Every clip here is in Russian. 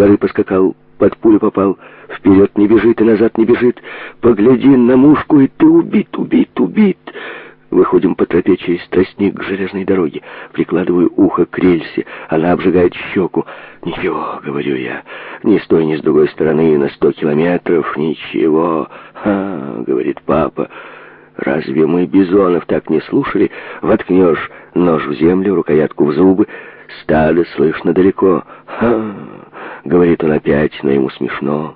горы поскакал, под пулю попал. Вперед не бежит и назад не бежит. Погляди на мушку, и ты убит, убит, убит. Выходим по тропе через тростник к железной дороге. Прикладываю ухо к рельсе. Она обжигает щеку. «Ничего», — говорю я, — «ни с той, ни с другой стороны, на сто километров, ничего». «Ха», — говорит папа, — «разве мы бизонов так не слушали? Воткнешь нож в землю, рукоятку в зубы, стадо слышно далеко». «Ха», — говорит он опять, но ему смешно.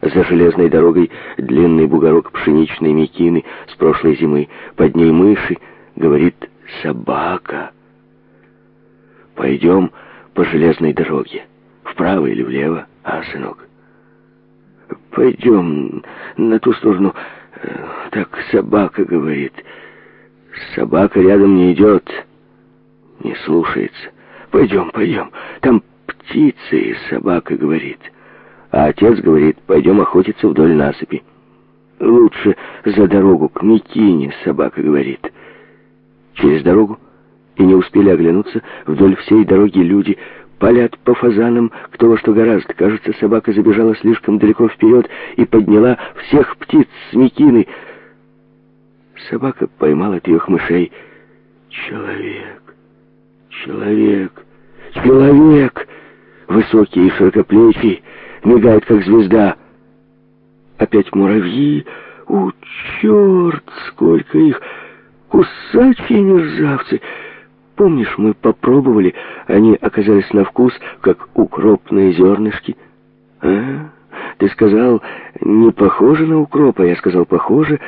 За железной дорогой длинный бугорок пшеничной мекины с прошлой зимы. Под ней мыши, говорит, собака. Пойдем по железной дороге. Вправо или влево, а, сынок? Пойдем на ту сторону. Э, так собака говорит. Собака рядом не идет, не слушается. Пойдем, пойдем птицы, собака говорит. А отец говорит, пойдем охотиться вдоль насыпи. Лучше за дорогу к Микине, собака говорит. Через дорогу, и не успели оглянуться, вдоль всей дороги люди палят по фазанам, кто во что гораздо. Кажется, собака забежала слишком далеко вперед и подняла всех птиц с Микины. Собака поймала трех мышей. «Человек! Человек! Человек!» высокий и широкоплечий, мигает, как звезда. Опять муравьи. У, черт, сколько их! Кусачие мерзавцы! Помнишь, мы попробовали, они оказались на вкус, как укропные зернышки? А? Ты сказал, не похоже на укропа. Я сказал, похоже,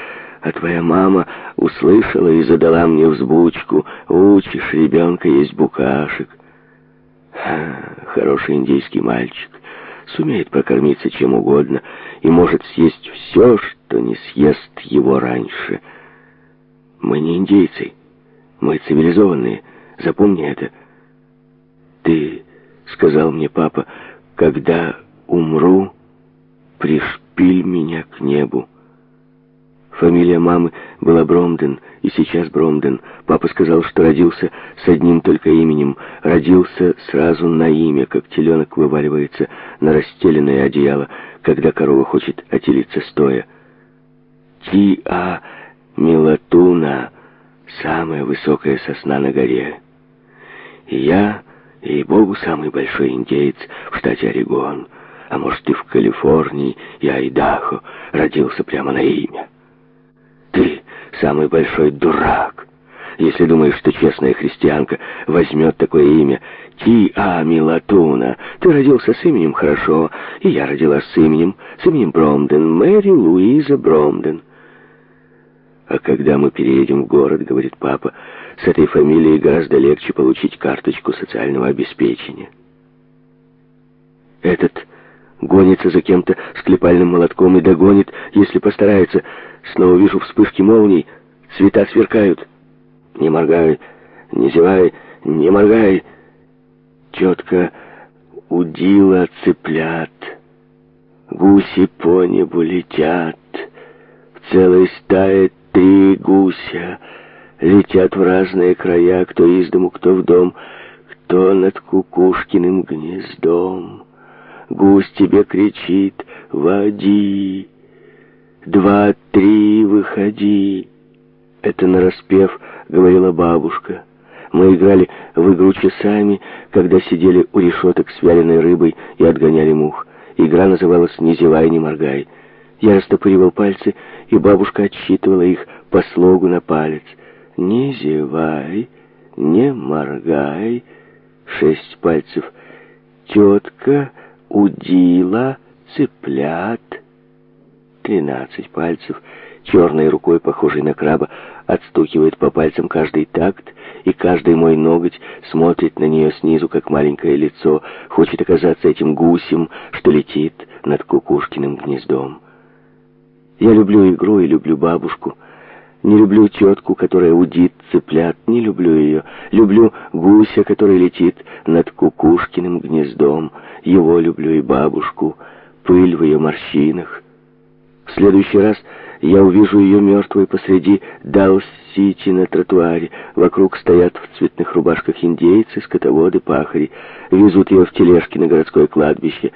а твоя мама услышала и задала мне взбучку. Учишь ребенка есть букашек. А, хороший индийский мальчик сумеет покормиться чем угодно и может съесть все, что не съест его раньше. Мы не индейцы, мы цивилизованные, запомни это. Ты, сказал мне папа, когда умру, пришпиль меня к небу. Фамилия мамы была Бромден, и сейчас Бромден. Папа сказал, что родился с одним только именем. Родился сразу на имя, как теленок вываливается на расстеленное одеяло, когда корова хочет отелиться стоя. Ти-а Милатуна, самая высокая сосна на горе. Я, и богу самый большой индеец в штате Орегон, а может и в Калифорнии, и Айдахо, родился прямо на имя самый большой дурак, если думаешь, что честная христианка возьмет такое имя. Тиа Милатуна, Ты родился с именем хорошо, и я родилась с именем, с именем Бромден, Мэри Луиза Бромден. А когда мы переедем в город, говорит папа, с этой фамилией гораздо легче получить карточку социального обеспечения. Этот гонится за кем-то склепальным молотком и догонит, если постарается, Снова вижу вспышки молний. Цвета сверкают. Не моргай, не зевай, не моргай. Четко удила цыплят. Гуси по небу летят. В целой стае три гуся летят в разные края, кто из дому, кто в дом, кто над кукушкиным гнездом. Гусь тебе кричит «Води!» два, три, выходи!» Это нараспев говорила бабушка. Мы играли в игру часами, когда сидели у решеток с вяленой рыбой и отгоняли мух. Игра называлась «Не зевай, не моргай». Я растопыривал пальцы, и бабушка отсчитывала их по слогу на палец. «Не зевай, не моргай». Шесть пальцев. «Тетка удила цыплят». Тринадцать пальцев, черной рукой, похожей на краба, отстукивает по пальцам каждый такт, и каждый мой ноготь смотрит на нее снизу, как маленькое лицо, хочет оказаться этим гусем, что летит над кукушкиным гнездом. Я люблю игру и люблю бабушку. Не люблю тетку, которая удит цыплят, не люблю ее. Люблю гуся, который летит над кукушкиным гнездом. Его люблю и бабушку, пыль в ее морщинах, в следующий раз я увижу ее мертвой посреди Даус-Сити на тротуаре. Вокруг стоят в цветных рубашках индейцы, скотоводы, пахари. Везут ее в тележке на городское кладбище.